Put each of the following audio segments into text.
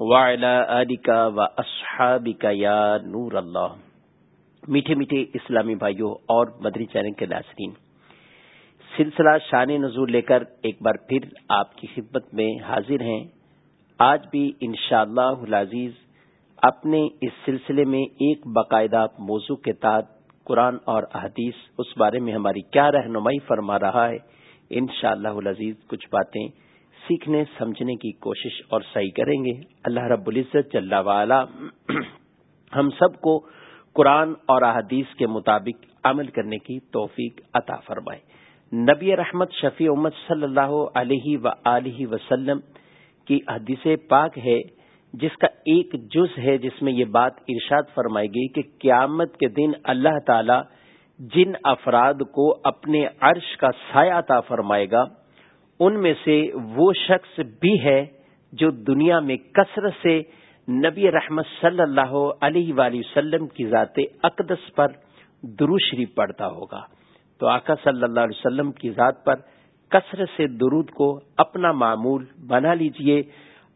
وعلى و واصحابك یا نور اللہ۔ میٹھے میٹھے اسلامی بھائیوں اور مدری چینل کے ناظرین، سلسلہ شان نزول لے کر ایک بار پھر آپ کی خدمت میں حاضر ہیں۔ آج بھی انشاءاللہ العزیز اپنے اس سلسلے میں ایک باقاعدہ موضوع کے تحت قرآن اور احادیث، اس بارے میں ہماری کیا رہنمائی فرما رہا ہے، انشاءاللہ العزیز کچھ باتیں سیکھنے، سمجھنے کی کوشش اور صحیح کریں گے۔ اللہ رب العزت جل والا ہم سب کو قرآن اور احادیث کے مطابق عمل کرنے کی توفیق عطا فرمائے۔ نبی رحمت شفیع امت صلی اللہ علیہ و وسلم کی حدیث پاک ہے، جس کا ایک جز ہے، جس میں یہ بات ارشاد فرمائی گئی کہ قیامت کے دن اللہ تعالی جن افراد کو اپنے عرش کا سایہ عطا فرمائے گا ان میں سے وہ شخص بھی ہے جو دنیا میں کثرت سے نبی رحمت صلی اللہ علیہ وآلہ وسلم کی ذات اقدس پر دروشری پڑتا ہوگا۔ تو آقا صلی اللہ علیہ وسلم کی ذات پر کثرت سے درود کو اپنا معمول بنا لیجیے،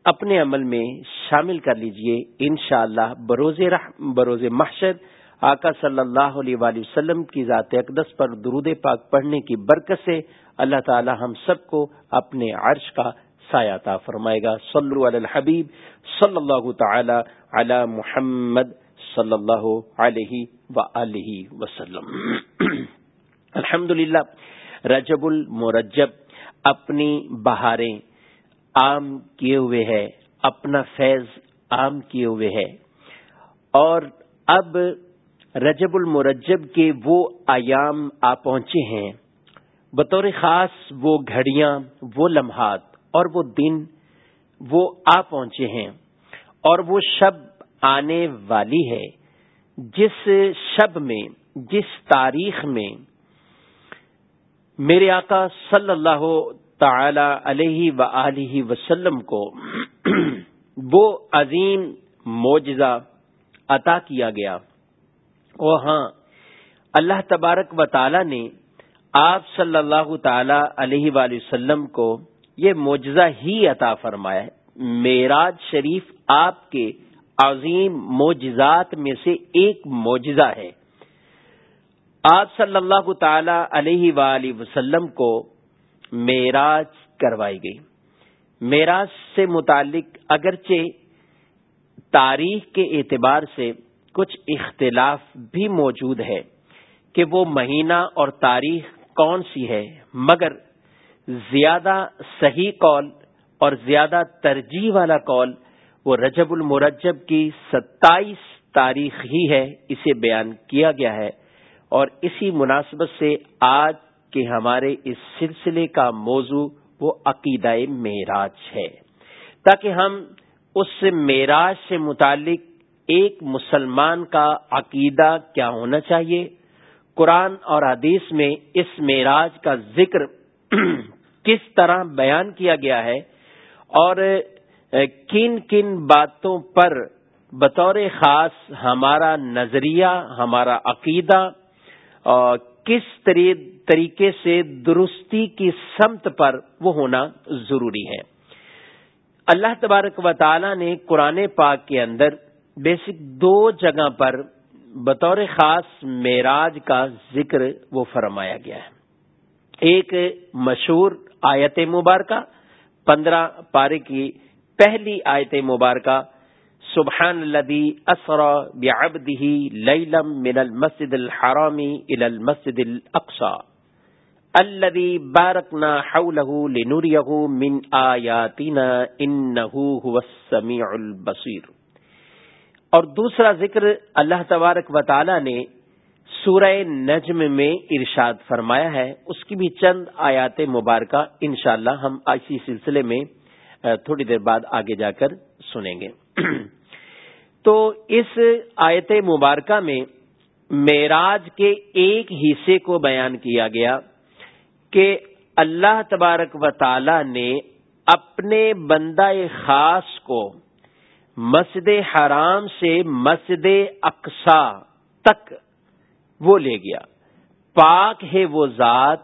اپنے عمل میں شامل کر لیجیے۔ انشاءاللہ اللہ بروز بروز محشر آقا صلی اللہ علیہ وآلہ وسلم کی ذات اقدس پر درود پاک پڑھنے کی برکت سے اللہ تعالی ہم سب کو اپنے عرش کا سایہ فرمائے گا۔ صلو علی الحبیب صلی اللہ تعالی علی محمد صلی اللہ علیہ و وسلم۔ الحمد رجب المرجب اپنی بہاریں عام کیے ہوئے ہے اپنا فیض عام کیے ہوئے ہے اور اب رجب المرجب کے وہ ایام آ پہنچے ہیں۔ بطور خاص وہ گھڑیاں، وہ لمحات اور وہ دن وہ آ پہنچے ہیں اور وہ شب آنے والی ہے۔ جس شب میں، جس تاریخ میں میرے آقا صلی اللہ تعالی علیہ و وسلم کو وہ عظیم معجزہ عطا کیا گیا۔ ہاں اللہ تبارک و تعالی نے آپ صلی اللہ تعالی علیہ وآلہ وسلم کو یہ معجزہ ہی عطا فرمایا ہے۔ میراج شریف آپ کے عظیم معجزات میں سے ایک معجزہ ہے۔ آپ صلی اللہ تعالی علیہ وآلہ وسلم کو میراج کروائی گئی۔ میراج سے متعلق اگرچہ تاریخ کے اعتبار سے کچھ اختلاف بھی موجود ہے کہ وہ مہینہ اور تاریخ کون سی ہے؟ مگر زیادہ صحیح قول اور زیادہ ترجیح والا قول وہ رجب المرجب کی ستائیس تاریخ ہی ہے، اسے بیان کیا گیا ہے۔ اور اسی مناسبت سے آج کے ہمارے اس سلسلے کا موضوع وہ عقیدہ معراج ہے۔ تاکہ ہم اس معراج سے متعلق ایک مسلمان کا عقیدہ کیا ہونا چاہیے قرآن اور حدیث میں اس معراج کا ذکر کس طرح بیان کیا گیا ہے اور کن کن باتوں پر بطور خاص ہمارا نظریہ، ہمارا عقیدہ کس طریقے سے درستی کی سمت پر وہ ہونا ضروری ہے۔ اللہ تبارک و تعالی نے قرآن پاک کے اندر بیسک دو جگہ پر بطور خاص معراج کا ذکر وہ فرمایا گیا ہے۔ ایک مشہور آیت مبارکہ، پندرہ پارے کی پہلی آیت مبارکہ سبحان الذي اسرى بعبده ليلا من المسجد الحرام الى المسجد الاقصى الذي باركنا حوله لنريه من آياتنا انه هو السميع البصير اور دوسرا ذکر اللہ تبارک و تعالی نے سورہ نجم میں ارشاد فرمایا ہے۔ اس کی بھی چند آیات مبارکہ انشاءاللہ ہم اسی سلسلے میں تھوڑی دیر بعد آگے جا کر سنیں گے۔ تو اس آیت مبارکہ میں معراج کے ایک حصے کو بیان کیا گیا کہ اللہ تبارک و تعالی نے اپنے بندہ خاص کو مسجد حرام سے مسجد اقسا تک وہ لے گیا۔ پاک ہے وہ ذات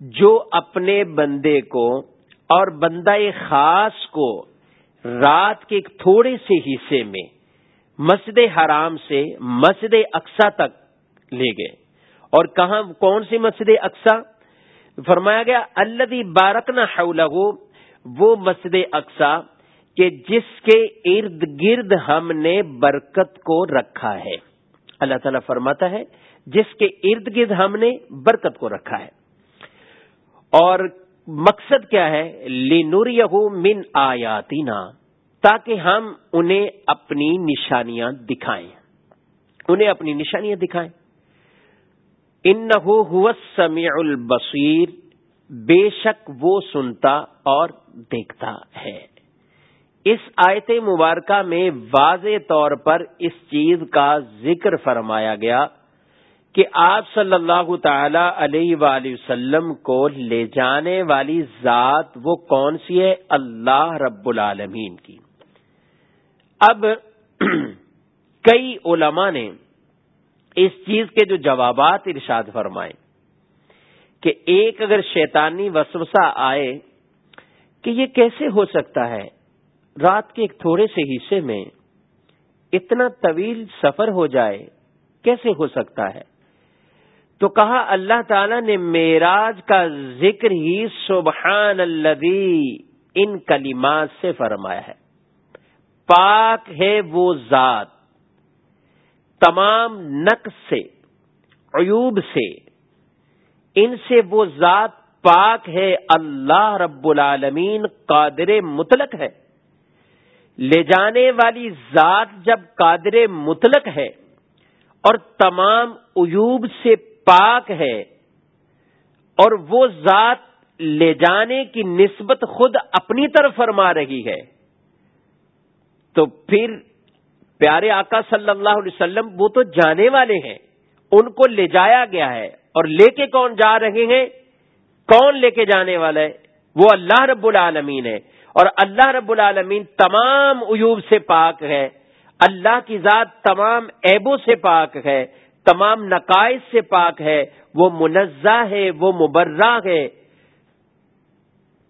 جو اپنے بندے کو اور بندہ خاص کو رات کے ایک تھوڑے سے حصے میں مسجد حرام سے مسجد اقسا تک لے گئے۔ اور کہاں، کون سی مسجد اقسا فرمایا گیا اللہ بارکنا حولہ وہ مسجد اقسا کہ جس کے ارد گرد ہم نے برکت کو رکھا ہے۔ اللہ تعالیٰ فرماتا ہے، جس کے ارد گرد ہم نے برکت کو رکھا ہے۔ اور مقصد کیا ہے؟ لینور من آیاتینا تاکہ ہم انہیں اپنی نشانیاں دکھائیں۔ انہیں اپنی نشانیاں دکھائیں۔ ان سمیع البصیر بے شک وہ سنتا اور دیکھتا ہے۔ اس آیت مبارکہ میں واضح طور پر اس چیز کا ذکر فرمایا گیا کہ آپ صلی اللہ تعالی علیہ وآلہ وسلم کو لے جانے والی ذات وہ کون سی ہے؟ اللہ رب العالمین کی۔ اب کئی علماء نے اس چیز کے جو جوابات ارشاد فرمائے کہ ایک اگر شیطانی وسوسہ آئے کہ یہ کیسے ہو سکتا ہے؟ رات کے ایک تھوڑے سے حصے میں اتنا طویل سفر ہو جائے کیسے ہو سکتا ہے؟ تو کہا اللہ تعالی نے میراج کا ذکر ہی سبحان الذی ان کلمات سے فرمایا ہے۔ پاک ہے وہ ذات۔ تمام نقص سے، عیوب سے، ان سے وہ ذات پاک ہے۔ اللہ رب العالمین قادر مطلق ہے۔ لے جانے والی ذات جب قادر مطلق ہے اور تمام عیوب سے پاک ہے اور وہ ذات لے جانے کی نسبت خود اپنی طرف فرما رہی ہے، تو پھر پیارے آقا صلی اللہ علیہ وسلم وہ تو جانے والے ہیں، ان کو لے جایا گیا ہے اور لے کے کون جا رہے ہیں؟ کون لے کے جانے والا ہے؟ وہ اللہ رب العالمین ہے۔ اور اللہ رب العالمین تمام عیوب سے پاک ہے۔ اللہ کی ذات تمام عیبوں سے پاک ہے، تمام نقائص سے پاک ہے۔ وہ منزہ ہے، وہ مبرہ ہے۔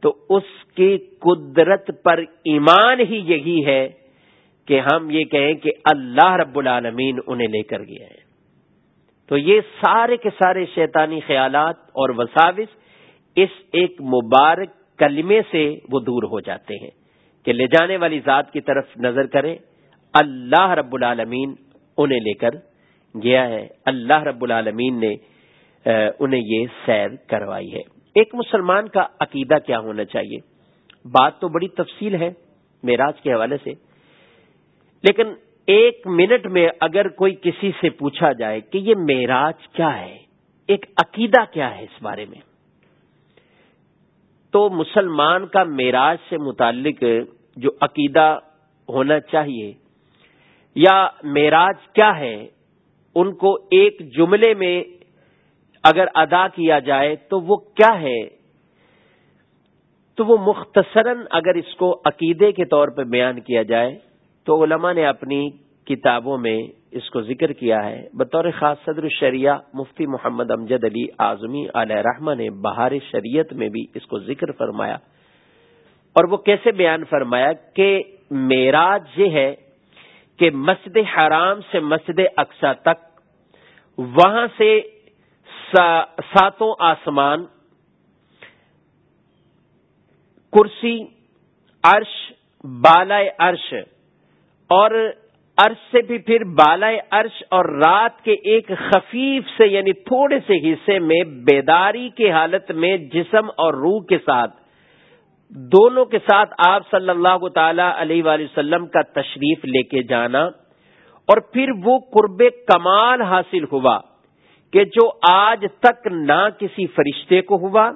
تو اس کی قدرت پر ایمان ہی یہی ہے کہ ہم یہ کہیں کہ اللہ رب العالمین انہیں لے کر گیا ہے تو یہ سارے کے سارے شیطانی خیالات اور وساوس اس ایک مبارک کلمے سے وہ دور ہو جاتے ہیں کہ لے جانے والی ذات کی طرف نظر کریں، اللہ رب العالمین انہیں لے کر گیا ہے۔ اللہ رب العالمین نے انہیں یہ سیر کروائی ہے۔ ایک مسلمان کا عقیدہ کیا ہونا چاہیے؟ بات تو بڑی تفصیل ہے میراج کے حوالے سے۔ لیکن ایک منٹ میں اگر کوئی کسی سے پوچھا جائے کہ یہ معراج کیا ہے، ایک عقیدہ کیا ہے اس بارے میں؟ تو مسلمان کا معراج سے متعلق جو عقیدہ ہونا چاہیے یا معراج کیا ہے، ان کو ایک جملے میں اگر ادا کیا جائے تو وہ کیا ہے؟ تو وہ مختصراً اگر اس کو عقیدے کے طور پہ بیان کیا جائے تو علماء نے اپنی کتابوں میں اس کو ذکر کیا ہے۔ بطور خاص صدر الشریعہ مفتی محمد امجد علی اعظمی علیہ رحمہ نے بہار شریعت میں بھی اس کو ذکر فرمایا۔ اور وہ کیسے بیان فرمایا کہ معراج یہ ہے کہ مسجد حرام سے مسجد اقسا تک وہاں سے ساتوں آسمان، کرسی، عرش بالائے عرش اور عرش سے بھی پھر بالائے عرش اور رات کے ایک خفیف سے یعنی تھوڑے سے حصے میں بیداری کی حالت میں جسم اور روح کے ساتھ، دونوں کے ساتھ آپ صلی اللہ تعالی علیہ وآلہ وسلم کا تشریف لے کے جانا۔ اور پھر وہ قرب کمال حاصل ہوا کہ جو آج تک نہ کسی فرشتے کو ہوا،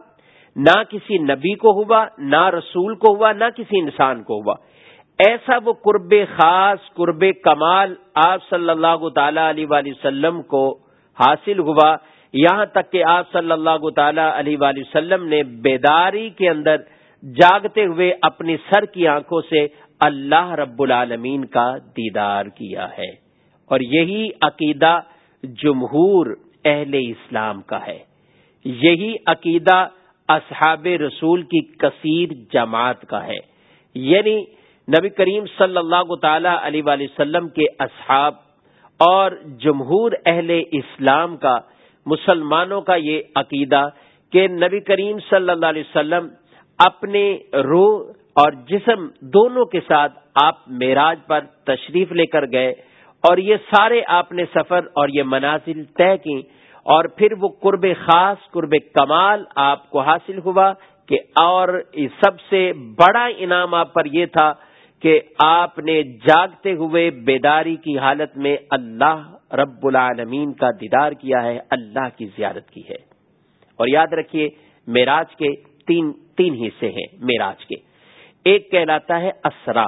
نہ کسی نبی کو ہوا، نہ رسول کو ہوا، نہ کسی انسان کو ہوا۔ ایسا وہ قرب خاص، قرب کمال آپ صلی اللہ تعالی علیہ وآلہ وسلم کو حاصل ہوا۔ یہاں تک کہ آپ صلی اللہ تعالی علیہ وآلہ وسلم نے بیداری کے اندر جاگتے ہوئے اپنی سر کی آنکھوں سے اللہ رب العالمین کا دیدار کیا ہے۔ اور یہی عقیدہ جمہور اہل اسلام کا ہے۔ یہی عقیدہ اصحاب رسول کی کثیر جماعت کا ہے۔ یعنی نبی کریم صلی اللہ تعالی علیہ وسلم کے اصحاب اور جمہور اہل اسلام کا، مسلمانوں کا یہ عقیدہ کہ نبی کریم صلی اللہ علیہ وسلم اپنے روح اور جسم دونوں کے ساتھ آپ معراج پر تشریف لے کر گئے اور یہ سارے آپ نے سفر اور یہ منازل طے کی اور پھر وہ قرب خاص، قرب کمال آپ کو حاصل ہوا کہ اور سب سے بڑا انعام آپ پر یہ تھا کہ آپ نے جاگتے ہوئے بیداری کی حالت میں اللہ رب العالمین کا دیدار کیا ہے، اللہ کی زیارت کی ہے۔ اور یاد رکھیے میراج کے تین تین حصے ہیں میراج کے۔ ایک کہلاتا ہے اسرا،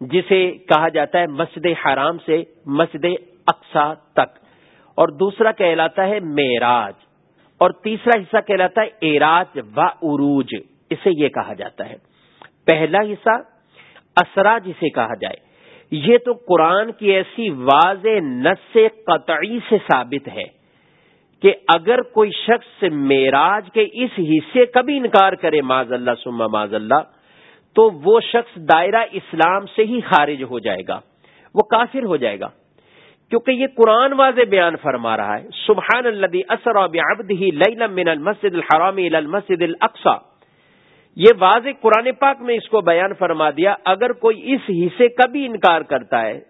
جسے کہا جاتا ہے مسجد حرام سے مسجد اقسا تک۔ اور دوسرا کہلاتا ہے میراج اور تیسرا حصہ کہلاتا ہے ایراج و عروج، اسے یہ کہا جاتا ہے۔ پہلا حصہ اسرا جسے کہا جائے۔ یہ تو قرآن کی ایسی واضح نس قطعی سے ثابت ہے کہ اگر کوئی شخص میراج کے اس حصے کا بھی انکار کرے معذ اللہ سما معذ اللہ، تو وہ شخص دائرہ اسلام سے ہی خارج ہو جائے گا، وہ کافر ہو جائے گا۔ کیونکہ یہ قرآن واضح بیان فرما رہا ہے، سبحان اللہ من المسد الحرام المسد الاقصى یہ واضح قرآن پاک میں اس کو بیان فرما دیا، اگر کوئی اس حصے کا بھی انکار کرتا ہے،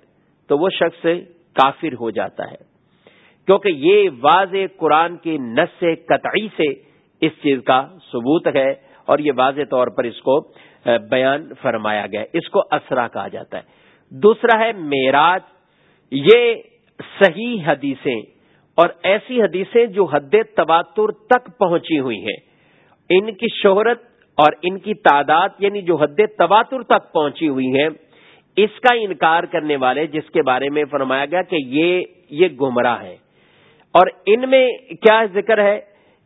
تو وہ شخص کافر ہو جاتا ہے۔ کیونکہ یہ واضح قرآن کی نس قطعی سے اس چیز کا ثبوت ہے اور یہ واضح طور پر اس کو بیان فرمایا گیا، اس کو اسرا کہا جاتا ہے۔ دوسرا ہے میراج یہ صحیح حدیثیں اور ایسی حدیثیں جو حد تباتر تک پہنچی ہوئی ہیں۔ ان کی شہرت اور ان کی تعداد یعنی جو حد تباتر تک پہنچی ہوئی ہیں، اس کا انکار کرنے والے، جس کے بارے میں فرمایا گیا کہ یہ یہ گمراہ ہے اور ان میں کیا ذکر ہے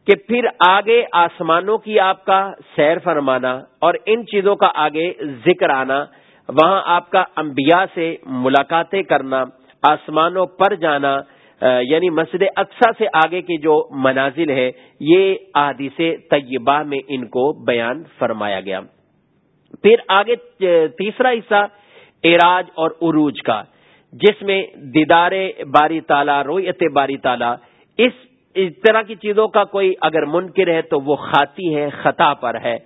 کہ پھر آگے آسمانوں کی آپ کا سیر فرمانا اور ان چیزوں کا آگے ذکر آنا، وہاں آپ کا انبیاء سے ملاقاتیں کرنا، آسمانوں پر جانا یعنی مسجد اقسا سے آگے کی جو منازل ہے یہ احادیث طیبہ میں ان کو بیان فرمایا گیا۔ پھر آگے تیسرا حصہ اراج اور عروج کا، جس میں دیدار باری تالا رویت باری تالا اس اس طرح کی چیزوں کا کوئی اگر منکر ہے تو وہ خاتی ہے، خطا پر ہے۔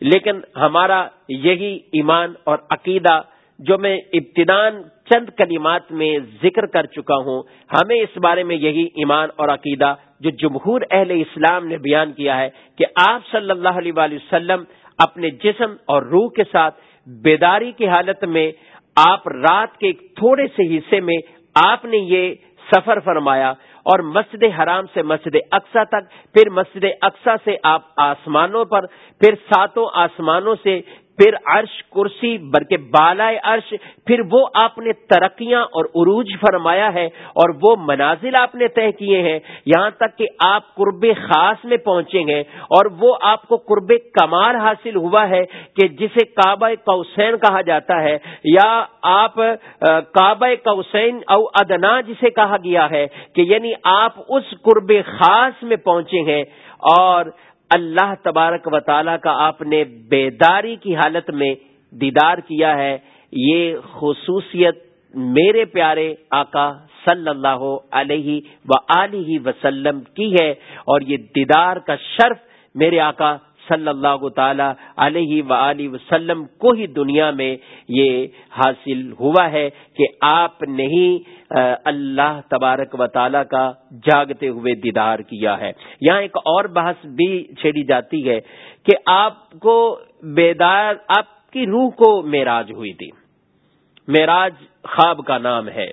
لیکن ہمارا یہی ایمان اور عقیدہ جو میں ابتدان چند کلمات میں ذکر کر چکا ہوں۔ ہمیں اس بارے میں یہی ایمان اور عقیدہ جو جمہور اہل اسلام نے بیان کیا ہے کہ آپ صلی اللہ علیہ وآلہ وسلم اپنے جسم اور روح کے ساتھ بیداری کی حالت میں آپ رات کے ایک تھوڑے سے حصے میں آپ نے یہ سفر فرمایا اور مسجد حرام سے مسجد اقسا تک، پھر مسجد اقسا سے آپ آسمانوں پر، پھر ساتوں آسمانوں سے پھر عرش کرسی، بلکہ بالائے عرش، پھر وہ آپ نے ترقیاں اور عروج فرمایا ہے اور وہ منازل آپ نے طے کیے ہیں۔ یہاں تک کہ آپ قرب خاص میں پہنچیں گے اور وہ آپ کو قرب کمال حاصل ہوا ہے کہ جسے کعبہ کوسین کہا جاتا ہے یا آپ کعبہ کوسین او ادنا جسے کہا گیا ہے کہ یعنی آپ اس قرب خاص میں پہنچے ہیں اور اللہ تبارک و تعالی کا آپ نے بیداری کی حالت میں دیدار کیا ہے، یہ خصوصیت میرے پیارے آقا صلی اللہ علیہ و وسلم کی ہے اور یہ دیدار کا شرف میرے آقا صلی اللہ تعالی علیہ و وسلم کو ہی دنیا میں یہ حاصل ہوا ہے کہ آپ نہیں اللہ تبارک و تعالی کا جاگتے ہوئے دیدار کیا ہے۔ یہاں ایک اور بحث بھی چھیڑی جاتی ہے کہ آپ کو بیدار، آپ کی روح کو میراج ہوئی تھی۔ میراج خواب کا نام ہے۔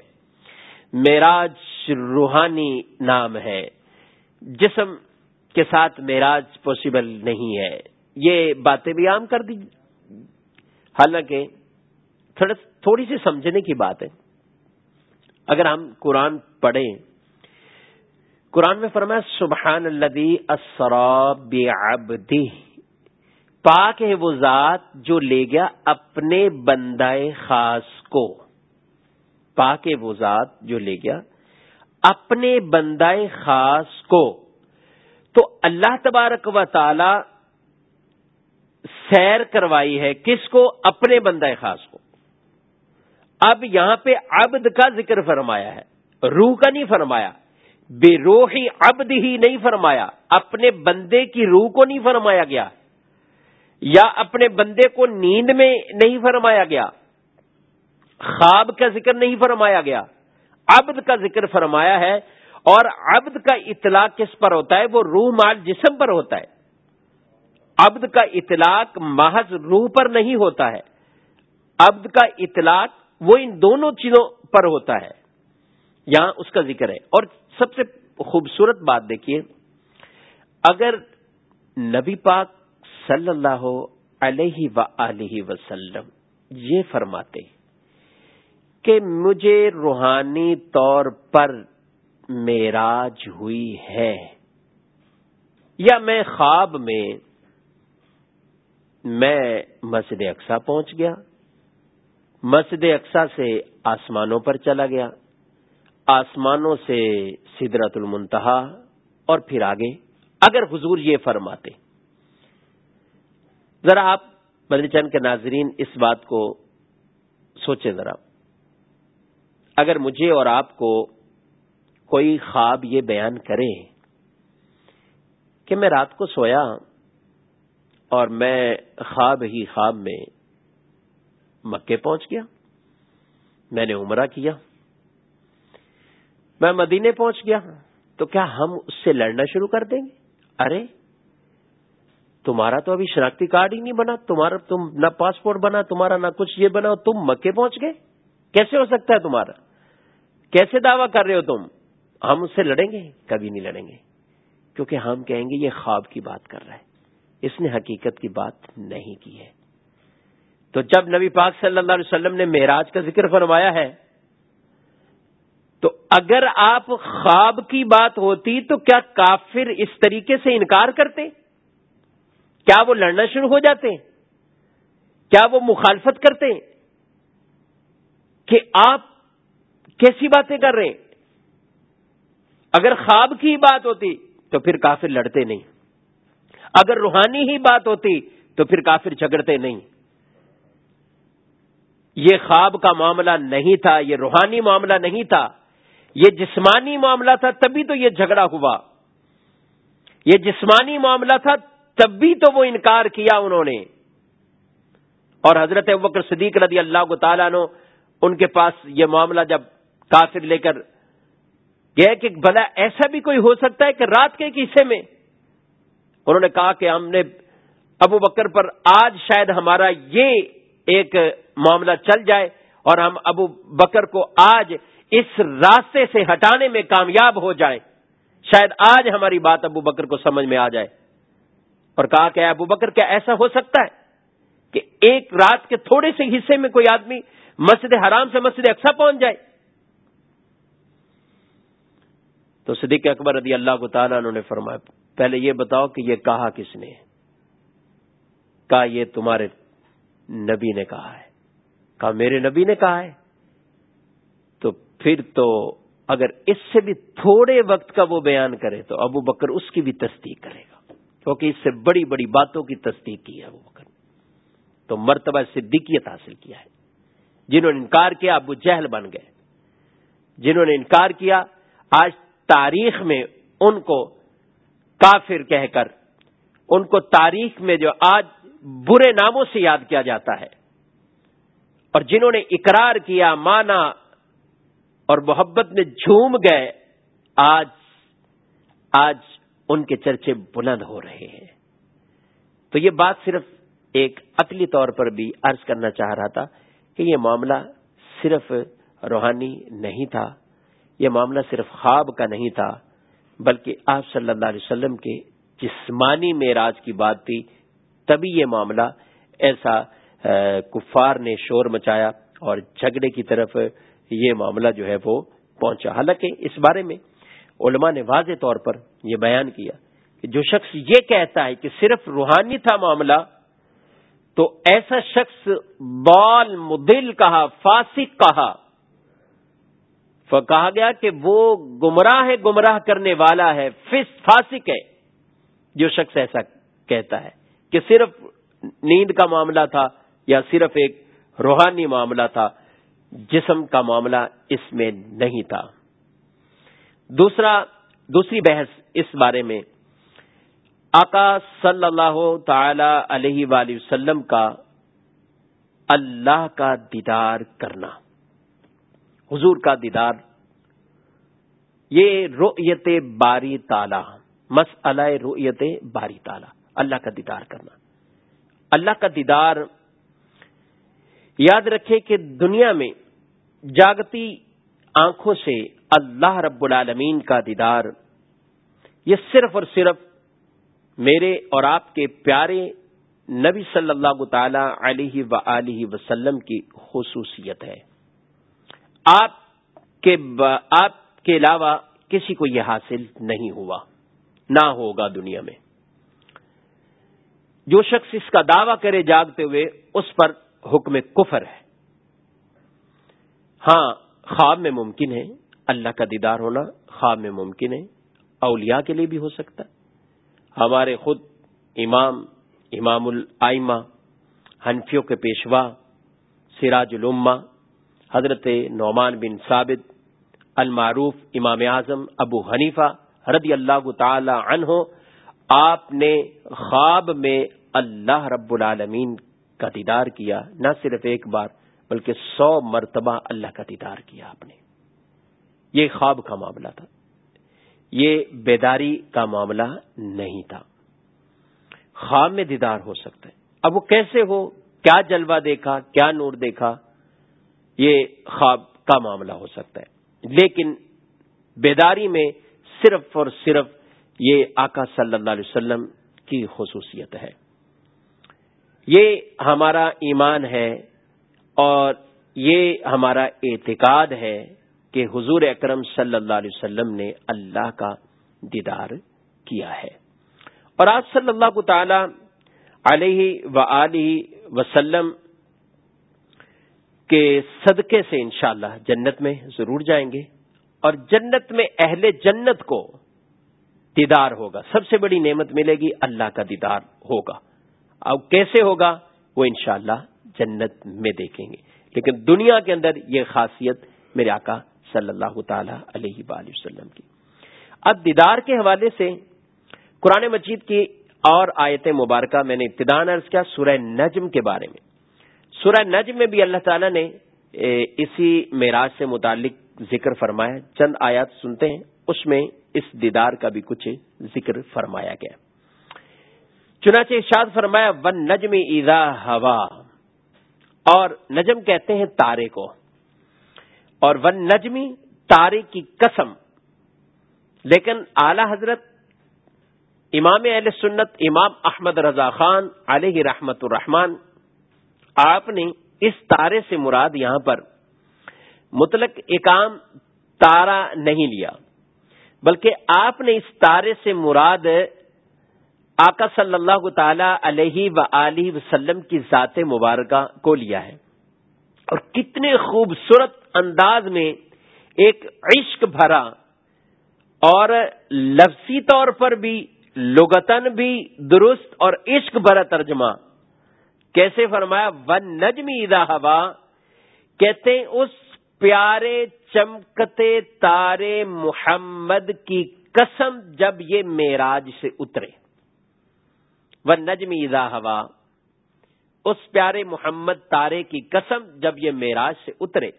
میراج روحانی نام ہے۔ جسم کے ساتھ معراج پاسبل نہیں ہے۔ یہ باتیں بھی عام کر دی۔ حالانکہ تھوڑی سی سمجھنے کی بات ہے۔ اگر ہم قرآن پڑھیں، قرآن میں فرمایا، سبحان الدی اسراب ابدی پاک ہے وہ ذات جو لے گیا اپنے بندائے خاص کو۔ پاک ہے وہ ذات جو لے گیا اپنے بندائے خاص کو۔ تو اللہ تبارک و تعالی سیر کروائی ہے کس کو؟ اپنے بندہ خاص کو۔ اب یہاں پہ عبد کا ذکر فرمایا ہے، روح کا نہیں فرمایا۔ بے روحی عبد ہی نہیں فرمایا، اپنے بندے کی روح کو نہیں فرمایا گیا۔ یا اپنے بندے کو نیند میں نہیں فرمایا گیا۔ خواب کا ذکر نہیں فرمایا گیا۔ عبد کا ذکر فرمایا ہے اور عبد کا اطلاق کس پر ہوتا ہے؟ وہ روح مال جسم پر ہوتا ہے۔ عبد کا اطلاق محض روح پر نہیں ہوتا ہے۔ عبد کا اطلاق وہ ان دونوں چیزوں پر ہوتا ہے۔ یہاں اس کا ذکر ہے۔ اور سب سے خوبصورت بات دیکھیے، اگر نبی پاک صلی اللہ علیہ و وسلم یہ فرماتے کہ مجھے روحانی طور پر میراج ہوئی ہے یا میں خواب میں میں مسجد اقسا پہنچ گیا، مسجد اقسا سے آسمانوں پر چلا گیا، آسمانوں سے سدرت المنتہا اور پھر آگے۔ اگر حضور یہ فرماتے۔ ذرا آپ مدنی چند کے ناظرین اس بات کو سوچیں ذرا۔ اگر مجھے اور آپ کو کوئی خواب یہ بیان کرے کہ میں رات کو سویا اور میں خواب ہی خواب میں مکے پہنچ گیا، میں نے عمرہ کیا، میں مدینے پہنچ گیا، تو کیا ہم اس سے لڑنا شروع کر دیں گے؟ ارے، تمہارا تو ابھی شناختی کارڈ ہی نہیں بنا، تمہارا تم نہ پاسپورٹ بنا، تمہارا نہ کچھ یہ بنا تم مکے پہنچ گئے؟ کیسے ہو سکتا ہے تمہارا؟ کیسے دعویٰ کر رہے ہو تم؟ ہم اس سے لڑیں گے؟ کبھی نہیں لڑیں گے۔ کیونکہ ہم کہیں گے یہ خواب کی بات کر رہا ہے۔ اس نے حقیقت کی بات نہیں کی ہے۔ تو جب نبی پاک صلی اللہ علیہ وسلم نے معراج کا ذکر فرمایا ہے، تو اگر آپ خواب کی بات ہوتی تو کیا کافر اس طریقے سے انکار کرتے؟ کیا وہ لڑنا شروع ہو جاتے؟ کیا وہ مخالفت کرتے؟ کہ آپ کیسی باتیں کر رہے ہیں؟ اگر خواب کی بات ہوتی تو پھر کافر لڑتے نہیں۔ اگر روحانی ہی بات ہوتی تو پھر کافر جھگڑتے نہیں۔ یہ خواب کا معاملہ نہیں تھا، یہ روحانی معاملہ نہیں تھا، یہ جسمانی معاملہ تھا، تبھی تو یہ جھگڑا ہوا۔ یہ جسمانی معاملہ تھا تب بھی تو وہ انکار کیا انہوں نے۔ اور حضرت بکر صدیق رضی اللہ تعالیٰ نے ان کے پاس یہ معاملہ جب کافر لے کر گئے کہ بھلا ایسا بھی کوئی ہو سکتا ہے کہ رات کے ایک حصے میں انہوں نے کہا کہ ہم نے ابو بکر پر آج شاید ہمارا یہ ایک معاملہ چل جائے اور ہم ابو بکر کو آج اس راستے سے ہٹانے میں کامیاب ہو جائیں شاید آج ہماری بات ابو بکر کو سمجھ میں آ جائے۔ اور کہا کہ ابو بکر کیا ایسا ہو سکتا ہے کہ ایک رات کے تھوڑے سے حصے میں کوئی آدمی مسجد حرام سے مسجد اکثر پہنچ جائے؟ تو صدیق اکبر رضی اللہ کو تعالیٰ انہوں نے فرمایا، پہلے یہ بتاؤ کہ یہ کہا کس نے؟ کہا، یہ تمہارے نبی نے کہا ہے۔ کہا، میرے نبی نے کہا ہے۔ تو پھر تو اگر اس سے بھی تھوڑے وقت کا وہ بیان کرے تو ابو بکر اس کی بھی تصدیق کرے گا۔ کیونکہ اس سے بڑی بڑی باتوں کی تصدیق کی ہے ابو بکر تو مرتبہ صدیقیت حاصل کیا ہے۔ جنہوں نے انکار کیا، ابو جہل بن گئے۔ جنہوں نے انکار کیا، آج تاریخ میں ان کو کافر کہہ کر، ان کو تاریخ میں جو آج برے ناموں سے یاد کیا جاتا ہے۔ اور جنہوں نے اقرار کیا، مانا اور محبت میں جھوم گئے، آج آج ان کے چرچے بلند ہو رہے ہیں۔ تو یہ بات صرف ایک عقلی طور پر بھی عرض کرنا چاہ رہا تھا کہ یہ معاملہ صرف روحانی نہیں تھا یہ معاملہ صرف خواب کا نہیں تھا، بلکہ آپ صلی اللہ علیہ وسلم کے جسمانی معراج کی بات تھی تبھی یہ معاملہ ایسا کفار نے شور مچایا اور جھگڑے کی طرف یہ معاملہ جو ہے وہ پہنچا۔ حالانکہ اس بارے میں علماء نے واضح طور پر یہ بیان کیا کہ جو شخص یہ کہتا ہے کہ صرف روحانی تھا معاملہ، تو ایسا شخص بال مدل کہا، فاسق کہا کہا گیا کہ وہ گمراہ ہے، گمراہ کرنے والا ہے، فس، فاسق ہے، جو شخص ایسا کہتا ہے کہ صرف نیند کا معاملہ تھا یا صرف ایک روحانی معاملہ تھا، جسم کا معاملہ اس میں نہیں تھا۔ دوسرا، دوسری بحث اس بارے میں آقا صلی اللہ تعالی علیہ وآلہ وسلم کا اللہ کا دیدار کرنا۔ حضور کا دیدار، یہ رؤیت باری تالا مسئلہ رؤیت باری تالا اللہ کا دیدار کرنا۔ اللہ کا دیدار، یاد رکھے کہ دنیا میں جاگتی آنکھوں سے اللہ رب العالمین کا دیدار، یہ صرف اور صرف میرے اور آپ کے پیارے نبی صلی اللہ تعالی علیہ و وسلم کی خصوصیت ہے۔ آپ کے آپ کے علاوہ کسی کو یہ حاصل نہیں ہوا۔ نہ ہوگا دنیا میں۔ جو شخص اس کا دعوی کرے جاگتے ہوئے اس پر حکم کفر ہے۔ ہاں خواب میں ممکن ہے۔ اللہ کا دیدار ہونا خواب میں ممکن ہے۔ اولیاء کے لیے بھی ہو سکتا ہے۔ ہمارے خود امام امام الائمہ، حنفیوں کے پیشوا، سراج الما حضرت نعمان بن ثابت المعروف امام اعظم ابو حنیفہ رضی اللہ تعالی عنہ، آپ نے خواب میں اللہ رب العالمین کا دیدار کیا، نہ صرف ایک بار، بلکہ سو مرتبہ اللہ کا دیدار کیا آپ نے۔ یہ خواب کا معاملہ تھا۔ یہ بیداری کا معاملہ نہیں تھا۔ خواب میں دیدار ہو سکتا ہے۔ اب وہ کیسے ہو؟ کیا جلوہ دیکھا؟ کیا نور دیکھا؟ یہ خواب کا معاملہ ہو سکتا ہے۔ لیکن بیداری میں صرف اور صرف یہ آقا صلی اللہ علیہ وسلم کی خصوصیت ہے۔ یہ ہمارا ایمان ہے اور یہ ہمارا اعتقاد ہے کہ حضور اکرم صلی اللہ علیہ وسلم نے اللہ کا دیدار کیا ہے۔ اور آج صلی اللہ تعالی علیہ و وسلم کے صدقے سے انشاءاللہ جنت میں ضرور جائیں گے اور جنت میں اہل جنت کو دیدار ہوگا۔ سب سے بڑی نعمت ملے گی اللہ کا دیدار ہوگا۔ اب کیسے ہوگا؟ وہ انشاءاللہ جنت میں دیکھیں گے۔ لیکن دنیا کے اندر یہ خاصیت میرے آقا صلی اللہ تعالی علیہ وآلہ وسلم کی۔ اب دیدار کے حوالے سے قرآن مجید کی اور آیت مبارکہ میں نے ابتدا عرض کیا سورہ نجم کے بارے میں۔ سورہ نجم میں بھی اللہ تعالیٰ نے اسی معراج سے متعلق ذکر فرمایا، چند آیات سنتے ہیں، اس میں اس دیدار کا بھی کچھ ذکر فرمایا گیا۔ چنانچہ ارشاد فرمایا، ون نجم ایزا ہوا۔ اور نجم کہتے ہیں تارے کو۔ اور ون نجمی تارے کی قسم۔ لیکن اعلی حضرت امام اہل سنت امام احمد رضا خان علیہ رحمت الرحمان آپ نے اس تارے سے مراد یہاں پر مطلق اکام تارا نہیں لیا، بلکہ آپ نے اس تارے سے مراد آقا صلی اللہ تعالی علیہ و وسلم کی ذات مبارکہ کو لیا ہے۔ اور کتنے خوبصورت انداز میں ایک عشق بھرا اور لفظی طور پر بھی لغتن بھی درست اور عشق بھرا ترجمہ کیسے فرمایا؟ ون نجمی ادا ہوا۔ کہتے ہیں اس پیارے چمکتے تارے محمد کی قسم جب یہ میراج سے اترے۔ نجمی ادا ہوا۔ اس پیارے محمد تارے کی قسم جب یہ میراج سے اترے۔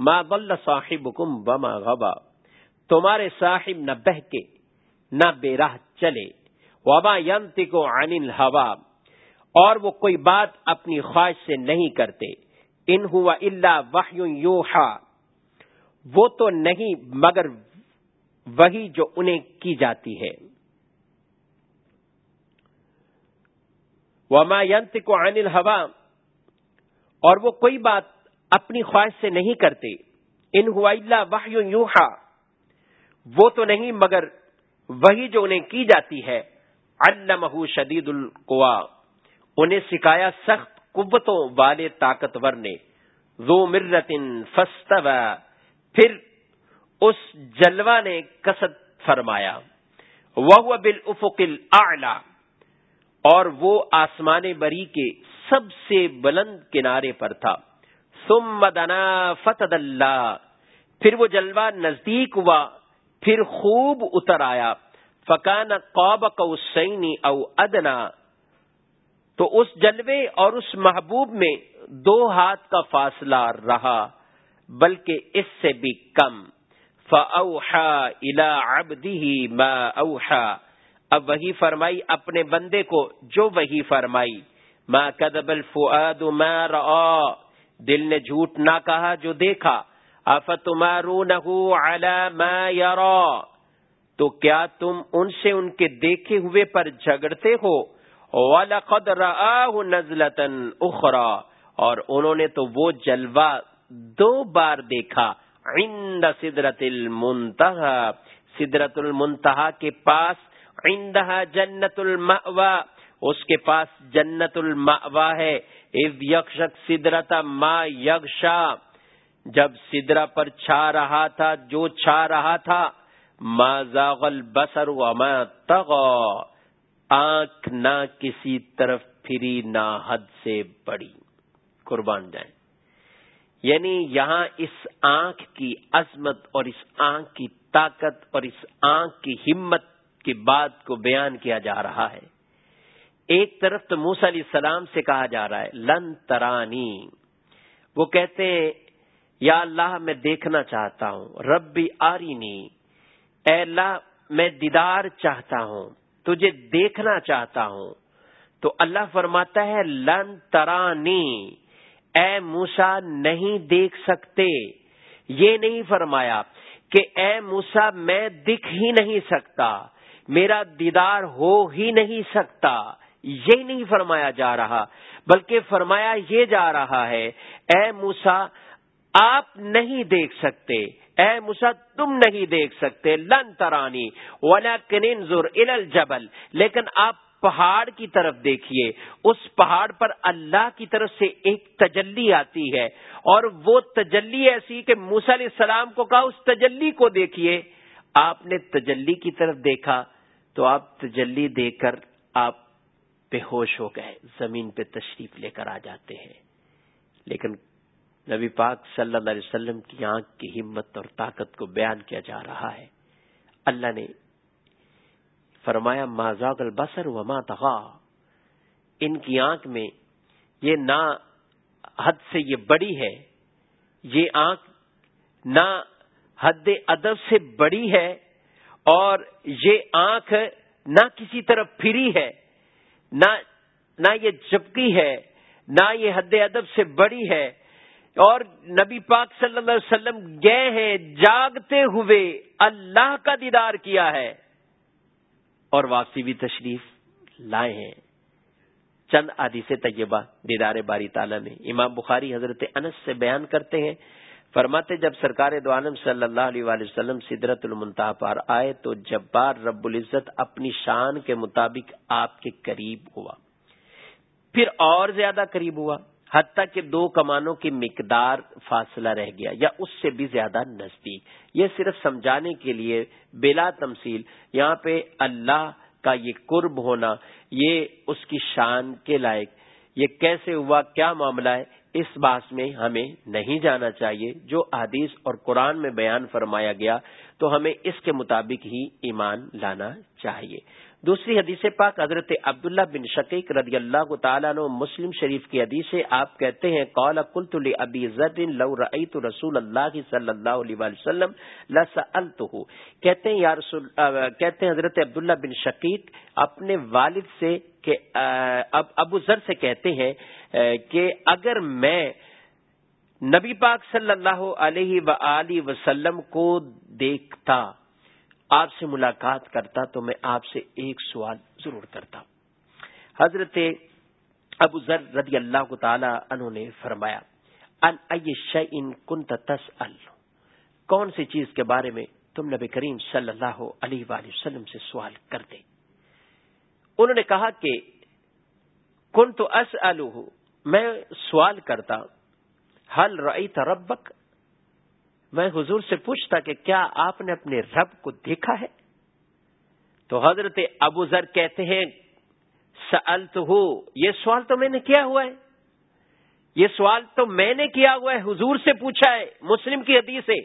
ما بل صاحب کم بما غبا تمہارے صاحب نہ بہ کے نہ بے راہ چلے۔ وبا ینت کو عن ہوا اور وہ کوئی بات اپنی خواہش سے نہیں کرتے۔ ان ہوا اللہ وحی وہ تو نہیں، مگر وہی جو انہیں کی جاتی ہے۔ وما ینت کو عن الحوا اور وہ کوئی بات اپنی خواہش سے نہیں کرتے۔ ان ہوا اللہ یوحا۔ وہ تو نہیں، مگر وہی جو انہیں کی جاتی ہے۔ علمہ شدید القوا۔ انہیں سکھایا سخت قوتوں والے طاقتور نے۔ زو مرتن فستو پھر اس جلوا نے کسد فرمایا۔ وہ بالافق الاعلی اور وہ آسمان بری کے سب سے بلند کنارے پر تھا۔ ثم دنا فتد اللہ پھر وہ جلوہ نزدیک ہوا۔ پھر خوب اتر آیا۔ فکان قوب قوسینی او ادنا۔ تو اس جلوے اور اس محبوب میں دو ہاتھ کا فاصلہ رہا، بلکہ اس سے بھی کم۔ فاوحا الى عبده ما اوحا اب وہی فرمائی اپنے بندے کو، جو وہی فرمائی۔ ما کدب الفؤاد ما رآ دل نے جھوٹ نہ کہا جو دیکھا۔ افتمارونه على ما تو کیا تم ان سے ان کے دیکھے ہوئے پر جھگڑتے ہو؟ وَلَقَدْ رَآهُ نَزْلَةً أُخْرَى۔ اور انہوں نے تو وہ جلوہ دو بار دیکھا۔ عند سدرت المنتہا سدرت المنتہا کے پاس عندها جنت المأوا اس کے پاس جنت المأوا ہے۔ اذ یکشک سدرت ما یغشا جب سدرا پر چھا رہا تھا، جو چھا رہا تھا، ما زاغ البصر وما طغى۔ آنکھ نہ کسی طرف پھری نہ حد سے بڑی۔ قربان جائیں۔ یعنی یہاں اس آنکھ کی عظمت اور اس آنکھ کی طاقت اور اس آنکھ کی ہمت کی بات کو بیان کیا جا رہا ہے۔ ایک طرف تو موس علیہ السلام سے کہا جا رہا ہے، لن ترانی وہ کہتے ہیں، یا اللہ، میں دیکھنا چاہتا ہوں۔ ربی آرینی اے اللہ، میں دیدار چاہتا ہوں۔ تجھے دیکھنا چاہتا ہوں۔ تو اللہ فرماتا ہے، لن ترانی، اے موسا نہیں دیکھ سکتے۔ یہ نہیں فرمایا کہ اے موسا میں دکھ ہی نہیں سکتا، میرا دیدار ہو ہی نہیں سکتا۔ یہ نہیں فرمایا جا رہا، بلکہ فرمایا یہ جا رہا ہے، اے موسا آپ نہیں دیکھ سکتے۔ اے موسا تم نہیں دیکھ سکتے، لن ترانی ولا کنزر الجبل، لیکن آپ پہاڑ کی طرف دیکھیے، اس پہاڑ پر اللہ کی طرف سے ایک تجلی آتی ہے، اور وہ تجلی ایسی کہ موسا علیہ السلام کو کہا، اس تجلی کو دیکھیے۔ آپ نے تجلی کی طرف دیکھا، تو آپ تجلی دیکھ کر آپ بے ہوش ہو گئے، زمین پہ تشریف لے کر آ جاتے ہیں۔ لیکن نبی پاک صلی اللہ علیہ وسلم کی آنکھ کی ہمت اور طاقت کو بیان کیا جا رہا ہے۔ اللہ نے فرمایا ماضاق البصر وما تغا ان کی آنکھ میں یہ نہ حد سے یہ بڑی ہے۔ یہ آنکھ نہ حد ادب سے بڑی ہے اور یہ آنکھ نہ کسی طرف پھری ہے، نہ نہ یہ چپکی ہے، نہ یہ حد ادب سے بڑی ہے۔ اور نبی پاک صلی اللہ علیہ وسلم گئے ہیں، جاگتے ہوئے اللہ کا دیدار کیا ہے۔ اور واپسی بھی تشریف لائے ہیں۔ چند آدی سے طیبہ دیدار باری تعالیٰ میں امام بخاری حضرت انس سے بیان کرتے ہیں۔ فرماتے جب سرکار دعالم صلی اللہ علیہ وآلہ وسلم سدرت المنتا پر آئے تو جبار رب العزت اپنی شان کے مطابق آپ کے قریب ہوا۔ پھر اور زیادہ قریب ہوا۔ حتیٰ کہ دو کمانوں کی مقدار فاصلہ رہ گیا یا اس سے بھی زیادہ نزدیک۔ یہ صرف سمجھانے کے لیے بلا تمثیل یہاں پہ اللہ کا یہ قرب ہونا، یہ اس کی شان کے لائق۔ یہ کیسے ہوا، کیا معاملہ ہے، اس بات میں ہمیں نہیں جانا چاہیے۔ جو حدیث اور قرآن میں بیان فرمایا گیا تو ہمیں اس کے مطابق ہی ایمان لانا چاہیے۔ دوسری حدیث پاک حضرت عبداللہ بن شقیق رضی اللہ تعالیٰ عنہ مسلم شریف کی حدیث سے آپ کہتے ہیں قول قلت ابی زدن لو رأیت رسول اللہ صلی اللہ علیہ وسلم لسألتہ کہتے ہیں، یا رسول کہتے ہیں حضرت عبداللہ بن شقیق اپنے والد سے کہ اب ابو ذر سے کہتے ہیں کہ اگر میں نبی پاک صلی اللہ علیہ وآلہ وسلم کو دیکھتا آپ سے ملاقات کرتا تو میں آپ سے ایک سوال ضرور کرتا۔ حضرت ابو ذر رضی اللہ تعالی انہوں نے فرمایا ان ان کن تس کون سی چیز کے بارے میں تم نبی کریم صلی اللہ علیہ وآلہ وسلم سے سوال کرتے؟ انہوں نے کہا کہ کن تو میں سوال کرتا حل رئی ربک میں حضور سے پوچھتا کہ کیا آپ نے اپنے رب کو دیکھا ہے؟ تو حضرت ابو ذر کہتے ہیں سألت ہو یہ سوال تو میں نے کیا ہوا ہے۔ یہ سوال تو میں نے کیا ہوا ہے، حضور سے پوچھا ہے، مسلم کی حدیث سے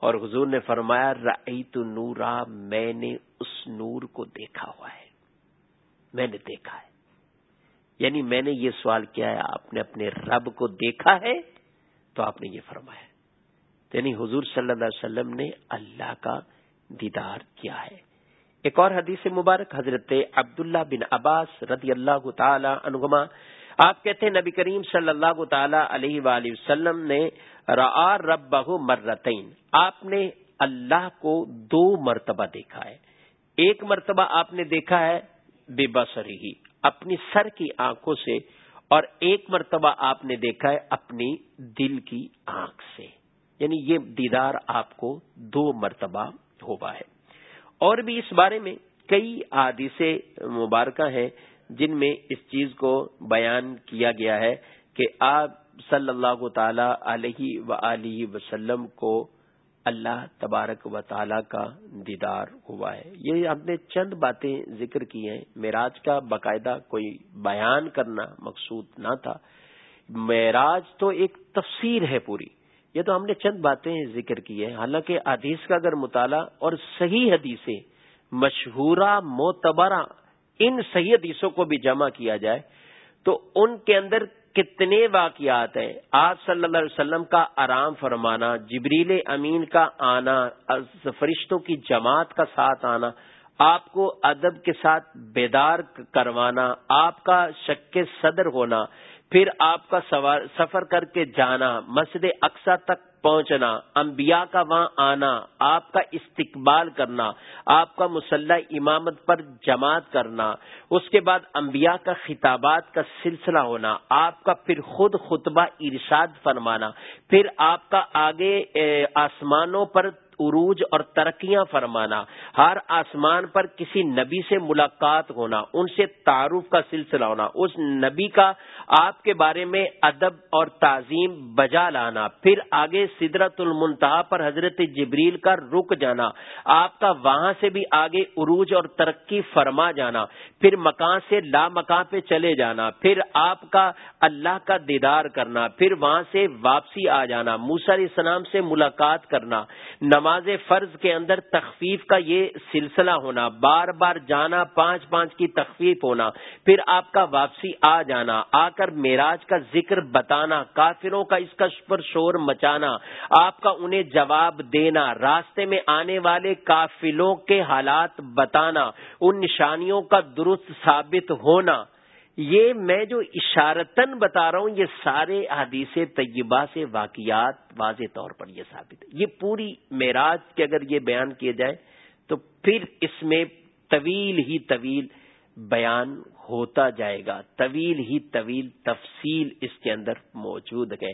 اور حضور نے فرمایا رئی تو نورا، میں نے اس نور کو دیکھا ہوا ہے۔ میں نے دیکھا ہے۔ یعنی میں نے یہ سوال کیا ہے، آپ نے اپنے رب کو دیکھا ہے؟ تو آپ نے یہ فرمایا۔ یعنی حضور صلی اللہ علیہ وسلم نے اللہ کا دیدار کیا ہے۔ ایک اور حدیث مبارک، حضرت عبداللہ بن عباس رضی اللہ تعالی عنہما۔ آپ کہتے ہیں، نبی کریم صلی اللہ تعالی علیہ وآلہ وسلم نے را رب مرتین۔ آپ نے اللہ کو دو مرتبہ دیکھا ہے۔ ایک مرتبہ آپ نے دیکھا ہے، بے بسری ہی، اپنی سر کی آنکھوں سے اور ایک مرتبہ آپ نے دیکھا ہے اپنی دل کی آنکھ سے۔ یعنی یہ دیدار آپ کو دو مرتبہ ہوا ہے۔ اور بھی اس بارے میں کئی حادثے مبارکہ ہیں جن میں اس چیز کو بیان کیا گیا ہے کہ آپ صلی اللہ تعالی علیہ و وسلم کو اللہ تبارک و تعالی کا دیدار ہوا ہے۔ یہ ہم نے چند باتیں ذکر کی ہیں۔ معراج کا باقاعدہ کوئی بیان کرنا مقصود نہ تھا۔ معراج تو ایک تفسیر ہے پوری۔ یہ تو ہم نے چند باتیں ذکر کی ہیں۔ حالانکہ حدیث کا اگر مطالعہ اور صحیح حدیثیں مشہورہ، معتبرہ ان صحیح حدیثوں کو بھی جمع کیا جائے، تو ان کے اندر کتنے واقعات ہیں۔ آپ صلی اللہ علیہ وسلم کا آرام فرمانا، جبریل امین کا آنا فرشتوں کی جماعت کا ساتھ آنا، آپ کو ادب کے ساتھ بیدار کروانا، آپ کا شک صدر ہونا پھر آپ کا سفر کر کے جانا، مسجد اقسا تک پہنچنا، انبیاء کا وہاں آنا، آپ کا استقبال کرنا، آپ کا مسلح امامت پر جماعت کرنا، اس کے بعد انبیاء کا خطابات کا سلسلہ ہونا، آپ کا پھر خود خطبہ ارشاد فرمانا، پھر آپ کا آگے آسمانوں پر عروج اور ترقیاں فرمانا، ہر آسمان پر کسی نبی سے ملاقات ہونا، ان سے تعارف کا سلسلہ ہونا، اس نبی کا آپ کے بارے میں ادب اور تعظیم بجا لانا، پھر آگے سدرت المنتہا پر حضرت جبریل کا رک جانا، آپ کا وہاں سے بھی آگے عروج اور ترقی فرما جانا، پھر مکان سے لا مکان پہ چلے جانا، پھر آپ کا اللہ کا دیدار کرنا، پھر وہاں سے واپسی آ جانا علیہ السلام سے ملاقات کرنا، نماز نماز فرض کے اندر تخفیف کا یہ سلسلہ ہونا، بار بار جانا، پانچ پانچ کی تخفیف ہونا، پھر آپ کا واپسی آ جانا، آ کر میراج کا ذکر بتانا، کافروں کا اس کا پر شور مچانا، آپ کا انہیں جواب دینا، راستے میں آنے والے کافلوں کے حالات بتانا، ان نشانیوں کا درست ثابت ہونا۔ یہ میں جو اشارتن بتا رہا ہوں، یہ سارے حدیث طیبہ سے واقعات واضح طور پر یہ ثابت ہے۔ یہ پوری معراج کے اگر یہ بیان کیے جائے تو پھر اس میں طویل ہی طویل بیان ہوتا جائے گا۔ طویل ہی طویل تفصیل اس کے اندر موجود ہے۔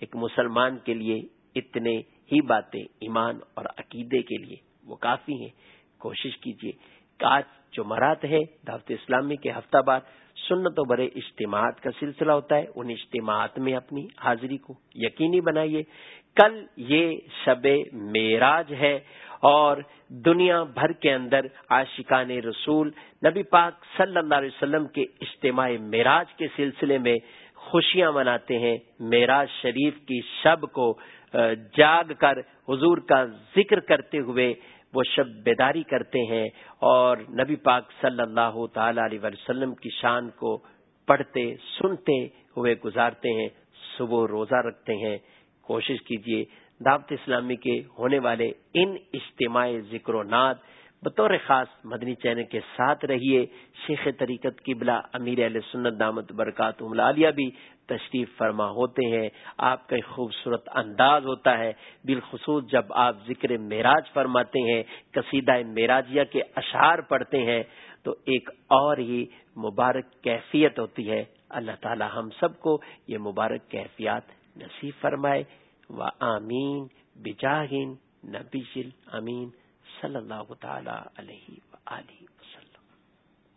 ایک مسلمان کے لیے اتنے ہی باتیں ایمان اور عقیدے کے لیے وہ کافی ہیں۔ کوشش کیجیے آج جو مرات ہے دعوت اسلامی کے ہفتہ بار سنت و برے اجتماعات کا سلسلہ ہوتا ہے۔ ان اجتماعات میں اپنی حاضری کو یقینی بنائیے۔ کل یہ شب معراج ہے اور دنیا بھر کے اندر عاشقان رسول نبی پاک صلی اللہ علیہ وسلم کے اجتماع معراج کے سلسلے میں خوشیاں مناتے ہیں۔ معراج شریف کی شب کو جاگ کر حضور کا ذکر کرتے ہوئے وہ شب بیداری کرتے ہیں اور نبی پاک صلی اللہ تعالی علیہ وسلم کی شان کو پڑھتے، سنتے ہوئے گزارتے ہیں، صبح روزہ رکھتے ہیں۔ کوشش کیجیے دعوت اسلامی کے ہونے والے ان اجتماعی ذکر و ناد بطور خاص مدنی چینل کے ساتھ رہیے شیخ طریقت کی بلا امیر علیہ سنت دامت برکات عملیہ بھی تشریف فرما ہوتے ہیں۔ آپ کا خوبصورت انداز ہوتا ہے۔ بالخصوص جب آپ ذکر معراج فرماتے ہیں، قصیدہ معراجیہ کے اشعار پڑھتے ہیں، تو ایک اور ہی مبارک کیفیت ہوتی ہے۔ اللہ تعالی ہم سب کو یہ مبارک کیفیات نصیب فرمائے۔ و آمین بجاہین نبی امین صلی اللہ تعالی علیہ وآلہ